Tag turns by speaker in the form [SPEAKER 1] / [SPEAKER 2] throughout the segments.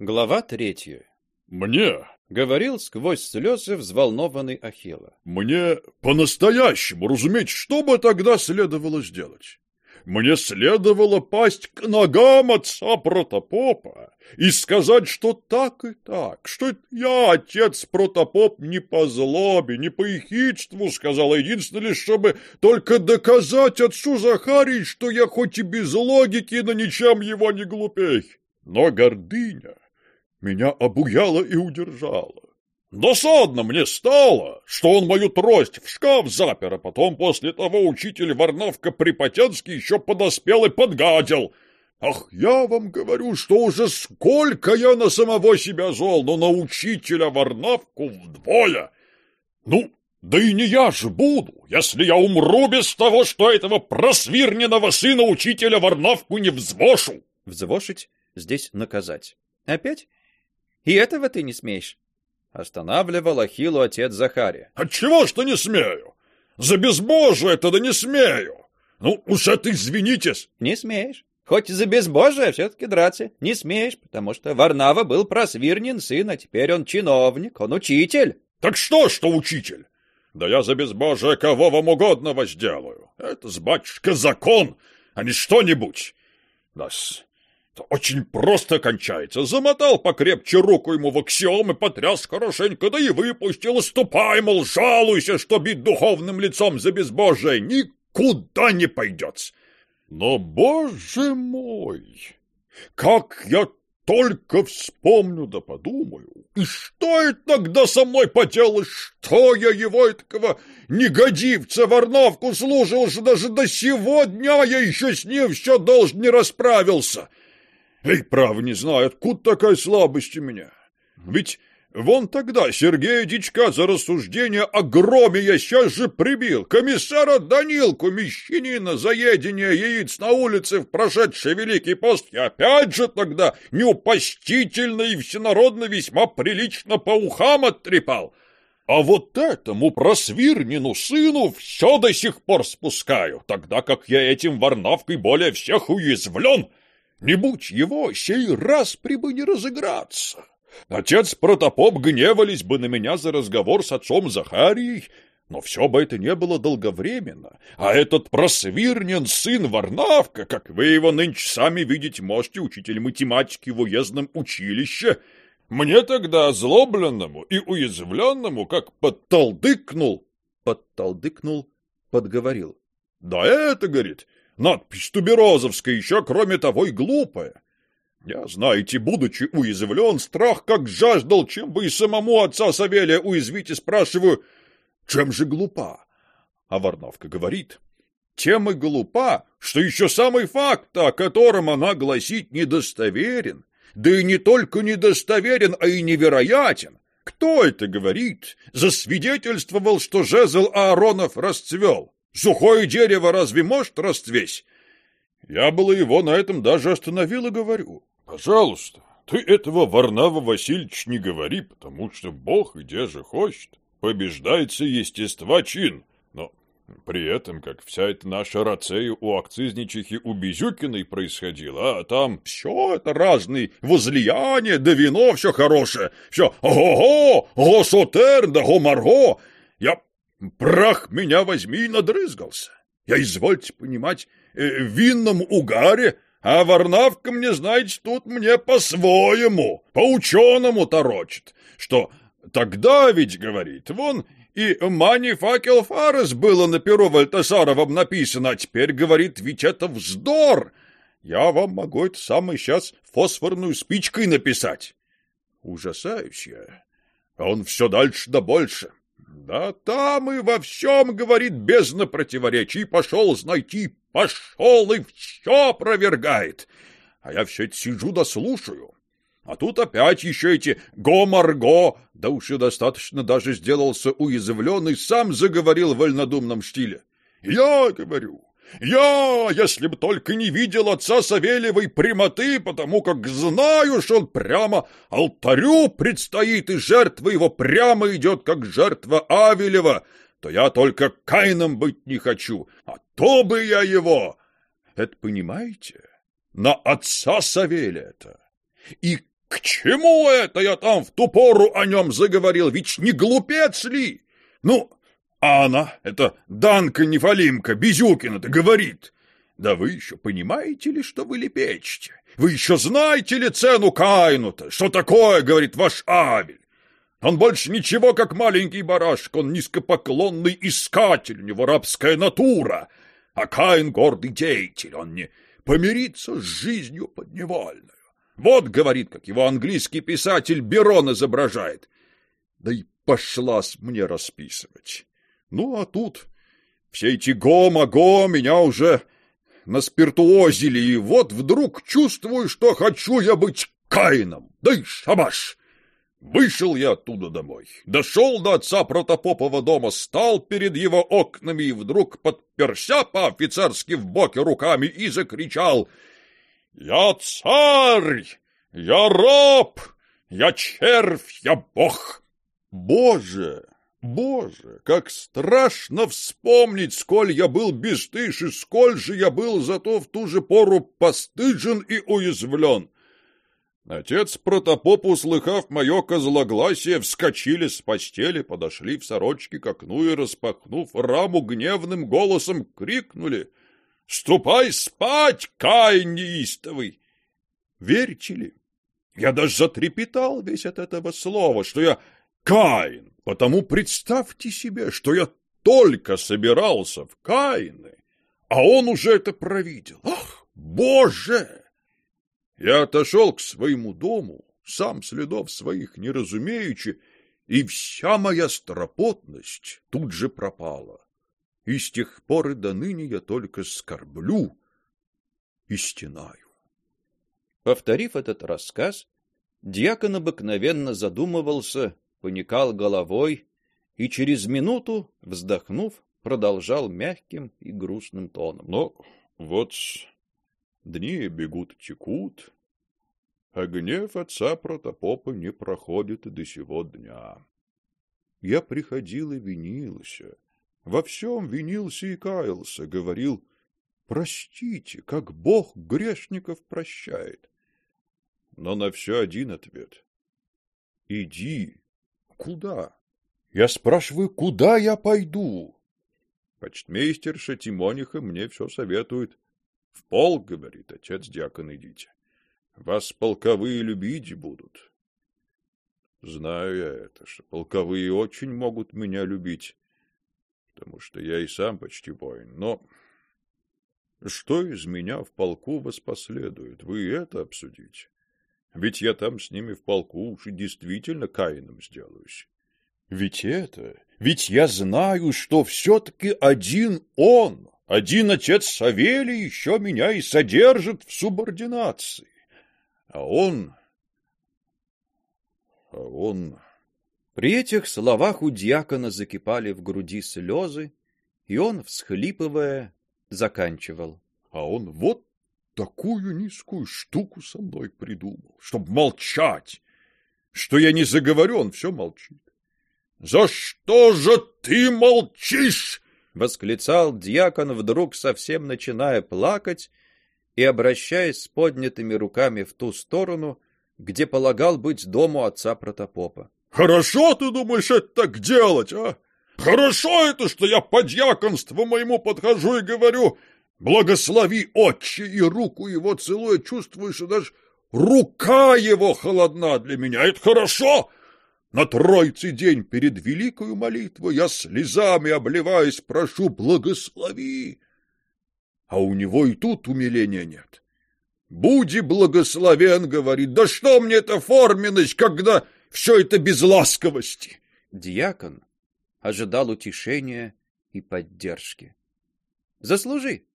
[SPEAKER 1] Глава третья.
[SPEAKER 2] Мне,
[SPEAKER 1] Говорил сквозь слезы взволнованный Ахилла.
[SPEAKER 2] мне по-настоящему, разумеется, что бы тогда следовало сделать? Мне следовало пасть к ногам отца протопопа и сказать, что так и так, что это я, отец протопоп, не по злобе, не по ехидству сказал, а единственное лишь, чтобы только доказать отцу Захарии, что я хоть и без логики, но ничем его не глупей. Но гордыня меня обуяла и удержала. Досадно мне стало, что он мою трость в шкаф запер, а потом после того учитель Варнавка Припотенский еще подоспел и подгадил. Ах, я вам говорю, что уже сколько я на самого себя зол, но на учителя Варнавку вдвое. Ну, да и не я же буду, если я умру без того, что этого просвирненного сына учителя Варнавку не взвошу.
[SPEAKER 1] Взвошить здесь наказать. Опять? И этого ты не смеешь? Останавливал Ахиллу отец Захария.
[SPEAKER 2] Отчего ж ты не смею? За безбожие это да не смею. Ну, уж это извинитесь.
[SPEAKER 1] Не смеешь. Хоть за безбожие, все-таки драться не смеешь, потому что Варнава был просвирнен сын, а теперь он чиновник, он учитель.
[SPEAKER 2] Так что, что учитель? Да я за безбожие кого вам угодно возделаю. Это с батюшка закон, а не что-нибудь. Это очень просто кончается. Замотал покрепче руку ему в аксиом и потряс хорошенько, да и выпустил. Ступай, мол, жалуйся, что бить духовным лицом за безбожие никуда не пойдет. Но, боже мой, как я только вспомню да подумаю, и что это тогда со мной поделаешь, что я его этакого негодивца Варнавку служил же даже до сего дня я еще с ним все должен не расправился. Эй, право не знаю, откуда такая слабость у меня. Ведь вон тогда Сергея Дичка за рассуждение о громе я сейчас же прибил. Комиссара Данилку, мещанина, за едение яиц на улице в прошедший Великий пост я опять же тогда неупостительно и всенародно весьма прилично по ухам оттрепал. А вот этому просвирнину сыну все до сих пор спускаю, тогда как я этим варнавкой более всех уязвлен — не будь его, сей раз прибы не разыграться. Отец Протопоп гневались бы на меня за разговор с отцом Захарией, но все бы это не было долговременно. А этот просвирнен сын Варнавка, как вы его нынче сами видеть можете, учитель математики в уездном училище, мне тогда озлобленному и уязвленному как подтолдыкнул.
[SPEAKER 1] Подтолдыкнул, подговорил.
[SPEAKER 2] Да это, говорит, Надпись Туберозовская еще, кроме того, и глупая. Я, знаете, будучи уязвлен, страх как жаждал, чем бы и самому отца Савелия уязвить, и спрашиваю, чем же глупа? А Варнавка говорит, тем и глупа, что еще самый факт, о котором она гласит, недостоверен. Да и не только недостоверен, а и невероятен. Кто это говорит? Засвидетельствовал, что жезл Ааронов расцвел. Сухое дерево разве может расцвесть? Я было его на этом даже остановил и говорю. Пожалуйста, ты этого Варнава Васильевич не говори, потому что Бог где же хочет. Побеждается естества чин. Но при этом, как вся эта наша рацея у акцизничихи у Безюкиной происходила, а там все это разные возлияния, да вино все хорошее, все ого-го, госотерн, да гомарго. Я Прах меня возьми и надрызгался. Я, извольте понимать, э, в винном угаре, а Варнавка мне, знаете, тут мне по-своему, по-ученому торочит, что тогда ведь, говорит, вон и «Мани факел фарес» было на перу Вальтасаровом написано, а теперь, говорит, ведь это вздор. Я вам могу это самое сейчас фосфорную спичкой написать. Ужасаюсь. А он все дальше да больше. Да там и во всем, говорит, бездна противоречий. Пошел, знайти, пошел и все опровергает. А я все это сижу да слушаю. А тут опять еще эти го-марго. Да уж и достаточно даже сделался уязвленный, сам заговорил в вольнодумном стиле. Я говорю, я, если бы только не видел отца Савельевой прямоты, потому как знаю, что он прямо алтарю предстоит, и жертва его прямо идет, как жертва Авелева, то я только Кайном быть не хочу, а то бы я его. Это понимаете? На отца Савелия-то. И К чему это я там в ту пору о нем заговорил? Ведь не глупец ли? Ну, а она, это Данка Нефалимка, Безюкина-то говорит. Да вы еще понимаете ли, что вы лепечете? Вы еще знаете ли цену Каину-то? Что такое, говорит ваш Авель? Он больше ничего, как маленький барашек, он низкопоклонный искатель, у него рабская натура. А Каин гордый деятель, он не помирится с жизнью подневольную. Вот, говорит, как его английский писатель Берон изображает. Да и пошлась мне расписывать. Ну, а тут все эти го-маго меня уже наспиртуозили, и вот вдруг чувствую, что хочу я быть Каином. Да и шабаш! Вышел я оттуда домой, дошел до отца Протопопова дома, стал перед его окнами и вдруг подперся по-офицерски в боке руками и закричал «Я царь! Я раб! Я червь! Я бог!» Боже! Боже, как страшно вспомнить, сколь я был бесстыж и сколь же я был зато в ту же пору постыжен и уязвлен. Отец протопоп, услыхав мое козлогласие, вскочили с постели, подошли в сорочке к окну и, распахнув раму гневным голосом, крикнули «Ступай спать, Кай неистовый!» Верите? Я даже затрепетал весь от этого слова, что я Каин. Потому представьте себе, что я только собирался в Каины, а он уже это провидел. Ах, Боже! Я отошел к своему дому, сам следов своих не разумеючи, и вся моя стропотность тут же пропала. И с тех пор и до ныне я только скорблю и стенаю.
[SPEAKER 1] Повторив этот рассказ, дьякон обыкновенно задумывался поникал головой и через минуту, вздохнув, продолжал мягким и грустным тоном.
[SPEAKER 2] Но вот дни бегут, текут, а гнев отца протопопа не проходит до сего дня. Я приходил и винился, во всем винился и каялся, говорил, простите, как Бог грешников прощает. Но на все один ответ. Иди, Куда? Я спрашиваю, куда я пойду? Почтмейстерша Тимониха мне все советует. В полк, говорит отец дьякон, идите. Вас полковые любить будут. Знаю я это, что полковые очень могут меня любить, потому что я и сам почти воин. Но что из меня в полку воспоследует? Вы это обсудите. Ведь я там с ними в полку уж и действительно каином сделаюсь. Ведь это... Ведь я знаю, что все-таки один он, один отец Савелий еще меня и содержит в субординации. А он... А он...
[SPEAKER 1] При этих словах у дьякона закипали в груди слезы, и он, всхлипывая, заканчивал.
[SPEAKER 2] А он вот такую низкую штуку со мной придумал, чтоб молчать. Что я не заговорю, он все молчит. «За что же ты молчишь?»
[SPEAKER 1] — восклицал дьякон, вдруг совсем начиная плакать и обращаясь с поднятыми руками в ту сторону, где полагал быть дому отца протопопа.
[SPEAKER 2] «Хорошо ты думаешь это так делать, а? Хорошо это, что я по дьяконству моему подхожу и говорю, Благослови, отче, и руку его целуя, чувствую, что даже рука его холодна для меня. Это хорошо. На Тройцый день перед великою молитвой я слезами обливаясь прошу, благослови. А у него и тут умиления нет. Буди благословен, говорит. Да что мне эта форменность, когда все это без ласковости?
[SPEAKER 1] Дьякон ожидал утешения и поддержки. Заслужи,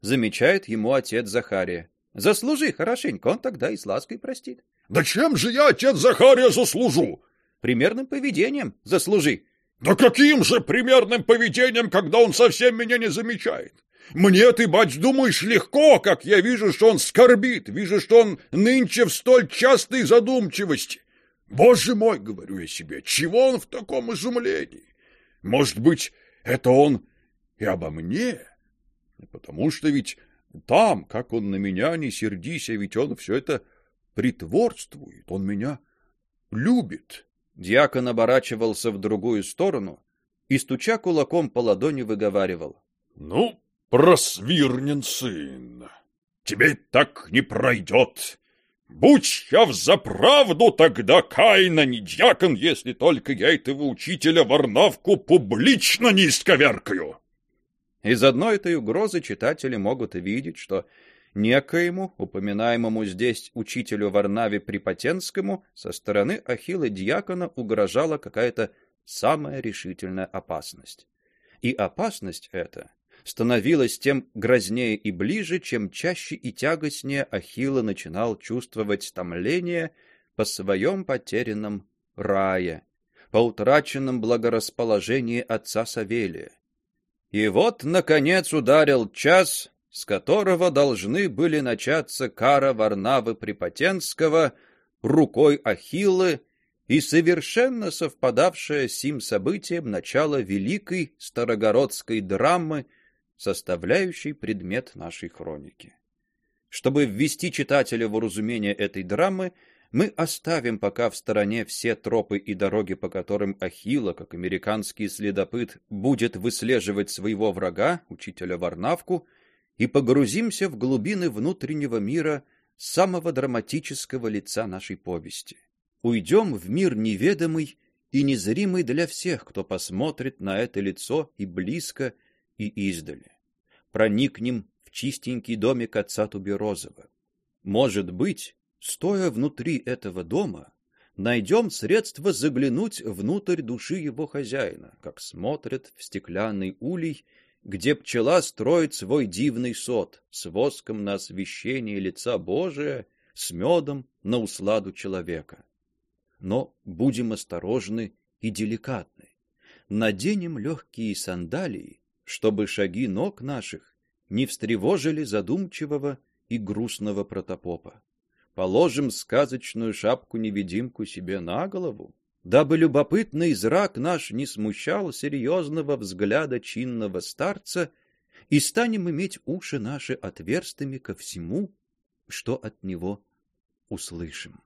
[SPEAKER 1] замечает ему отец Захария. Заслужи хорошенько, он тогда и с лаской простит.
[SPEAKER 2] Да чем же я, отец Захария, заслужу?
[SPEAKER 1] Примерным поведением заслужи.
[SPEAKER 2] Да каким же примерным поведением, когда он совсем меня не замечает? Мне ты, бать, думаешь легко, как я вижу, что он скорбит, вижу, что он нынче в столь частой задумчивости. Боже мой, говорю я себе, чего он в таком изумлении? Может быть, это он и обо мне? Потому что ведь там, как он на меня не сердись, а ведь он все это
[SPEAKER 3] притворствует, он меня любит.
[SPEAKER 2] Дьякон оборачивался в другую сторону и, стуча кулаком по ладони, выговаривал.
[SPEAKER 3] — Ну, просвирнен сын, тебе так не пройдет. Будь я взаправду тогда кайна не дьякон, если только я этого учителя Варнавку публично не исковеркаю.
[SPEAKER 2] Из одной этой угрозы читатели могут видеть, что некоему, упоминаемому здесь учителю Варнаве Припотенскому, со стороны Ахилла Дьякона угрожала какая-то самая решительная опасность. И опасность эта становилась тем грознее и ближе, чем чаще и тягостнее Ахилла начинал чувствовать томление по своем потерянном рае, по утраченном благорасположении отца Савелия. И вот, наконец, ударил час, с которого должны были начаться кара Варнавы Припотенского рукой Ахиллы и совершенно совпадавшее с сим событием начало великой старогородской драмы, составляющей предмет нашей хроники. Чтобы ввести читателя в уразумение этой драмы, мы оставим пока в стороне все тропы и дороги, по которым Ахилла, как американский следопыт, будет выслеживать своего врага, учителя Варнавку, и погрузимся в глубины внутреннего мира самого драматического лица нашей повести. Уйдем в мир неведомый и незримый для всех, кто посмотрит на это лицо и близко, и издали. Проникнем в чистенький домик отца Туберозова. Может быть, стоя внутри этого дома, найдем средство заглянуть внутрь души его хозяина, как смотрят в стеклянный улей, где пчела строит свой дивный сот с воском на освещение лица Божия, с медом на усладу человека. Но будем осторожны и деликатны. Наденем легкие сандалии, чтобы шаги ног наших не встревожили задумчивого и грустного протопопа. Положим сказочную шапку-невидимку себе на голову, дабы любопытный зрак наш не смущал серьезного взгляда чинного старца, и станем иметь уши наши отверстыми ко всему, что от него услышим.